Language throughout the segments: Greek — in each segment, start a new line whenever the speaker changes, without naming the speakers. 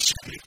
mercy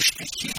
точка силы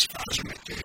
し始めて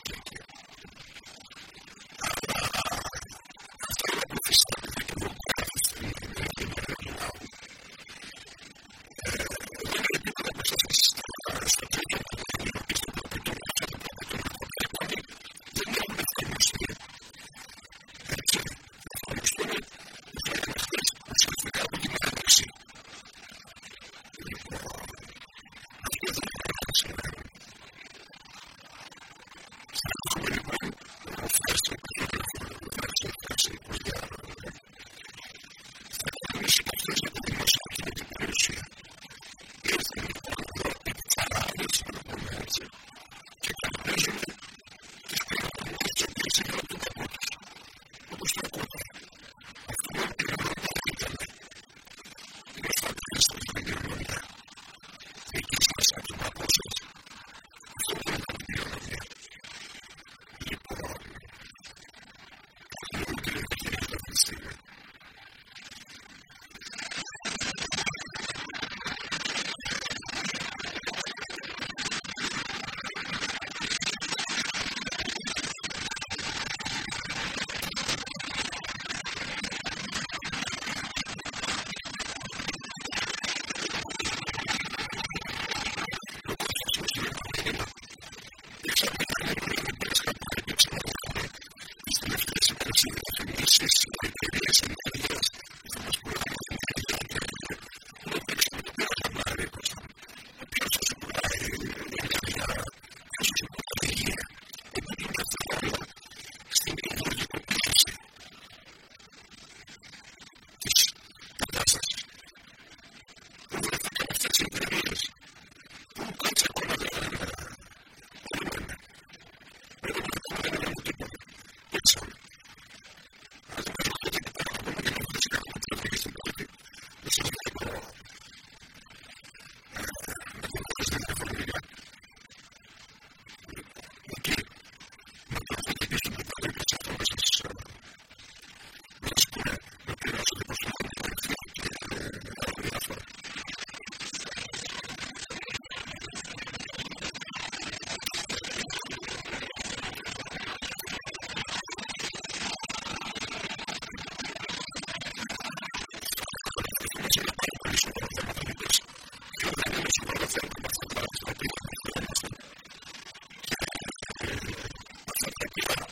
you.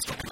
Stop.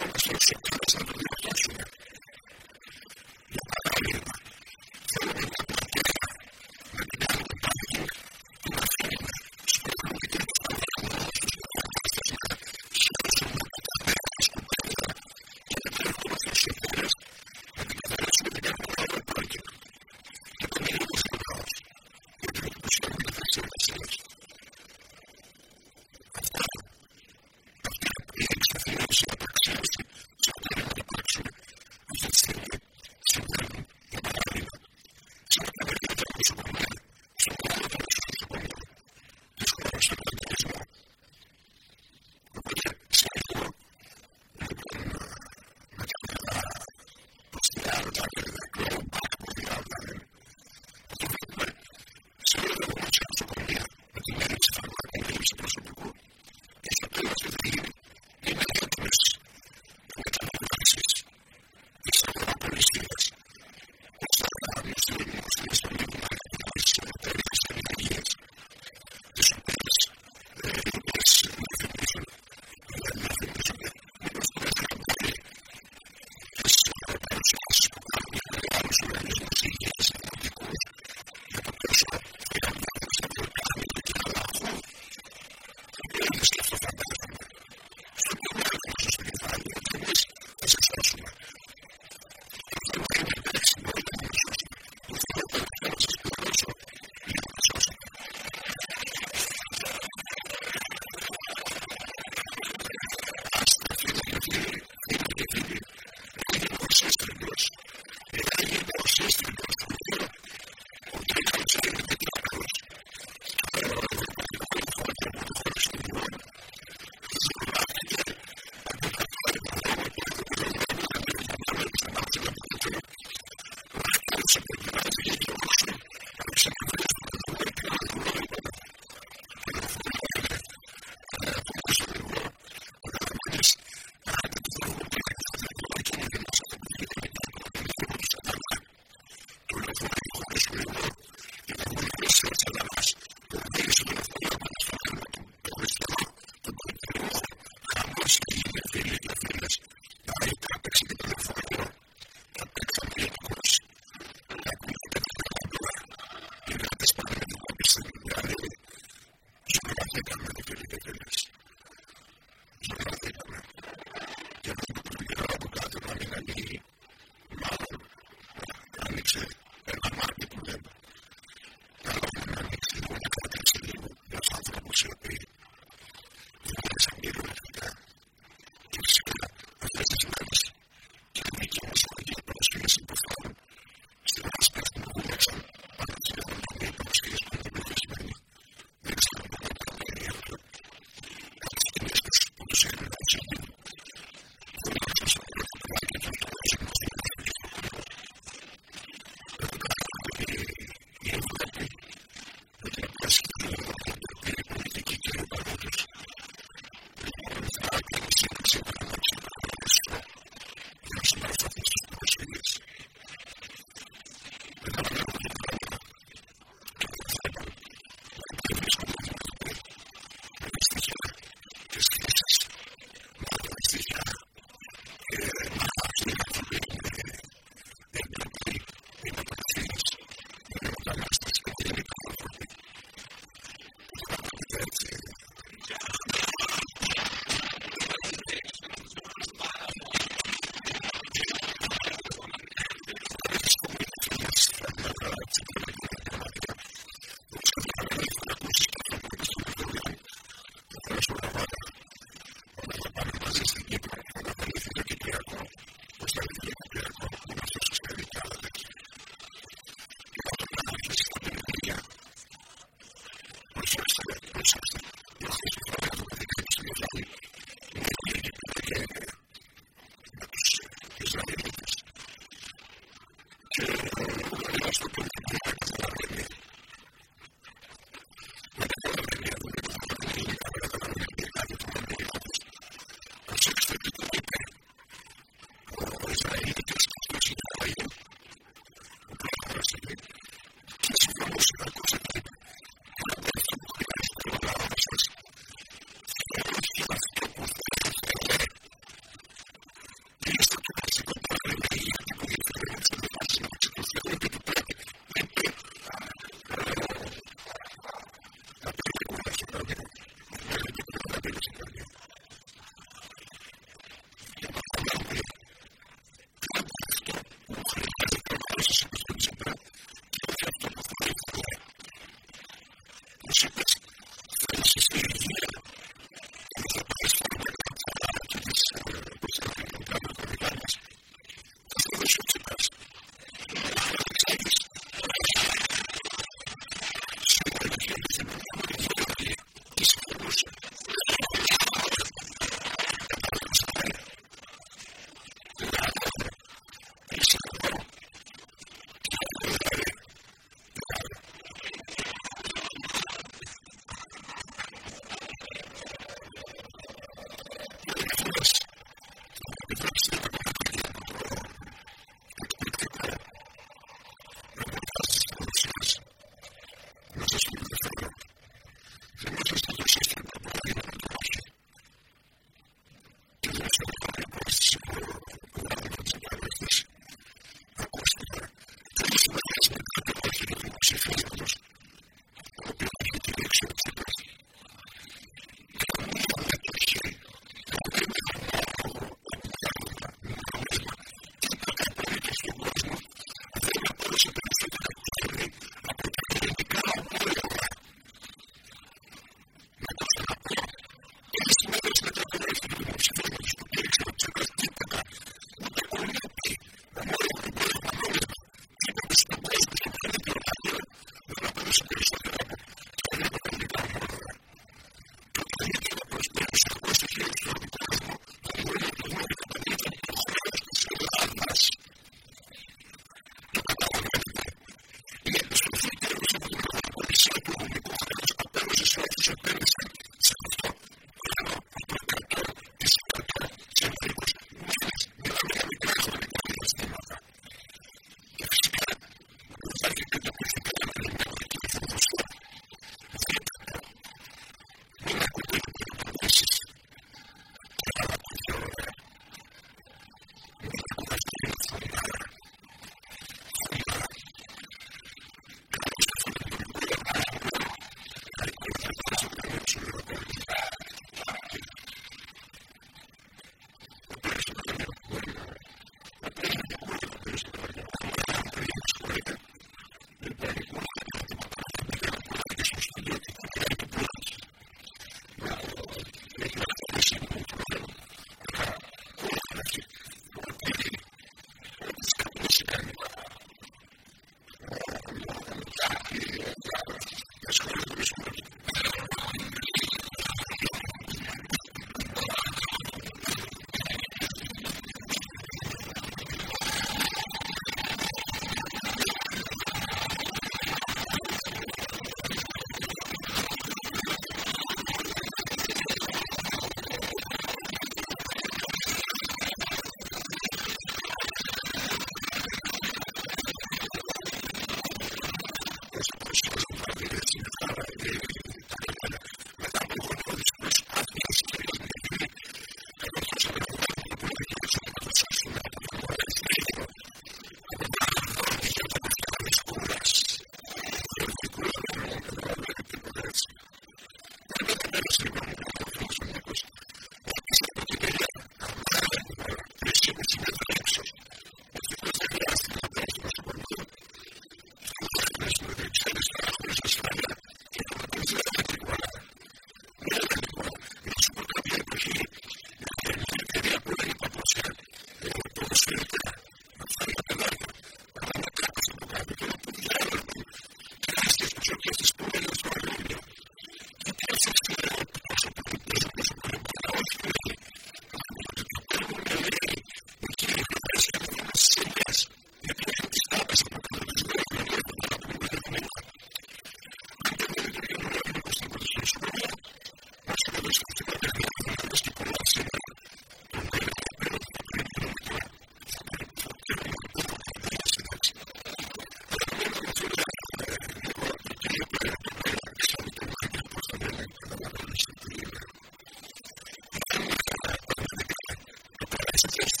Thank you.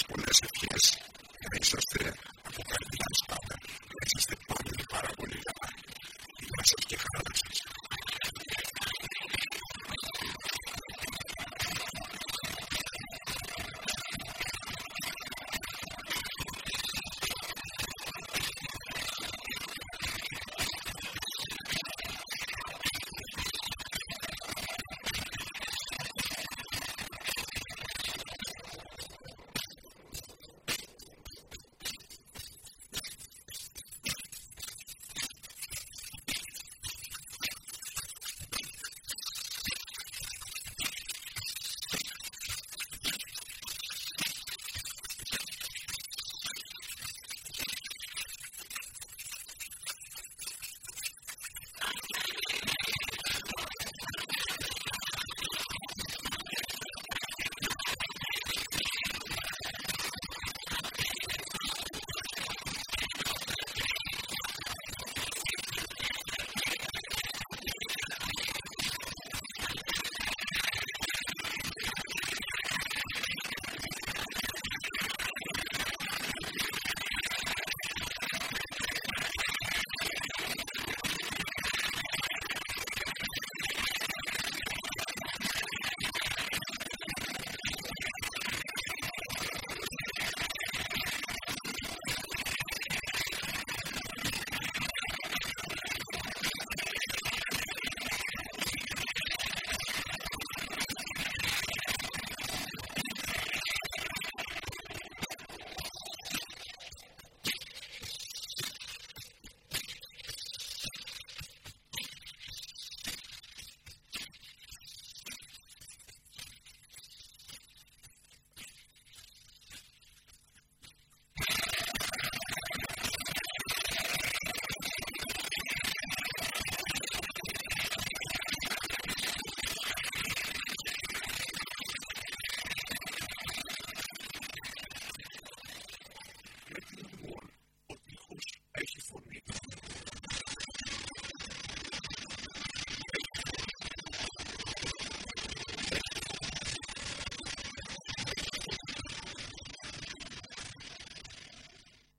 πολλές ευχές να είσαστε